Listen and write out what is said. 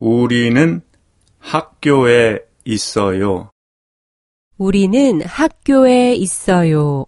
우리는 학교에 있어요. 우리는 학교에 있어요.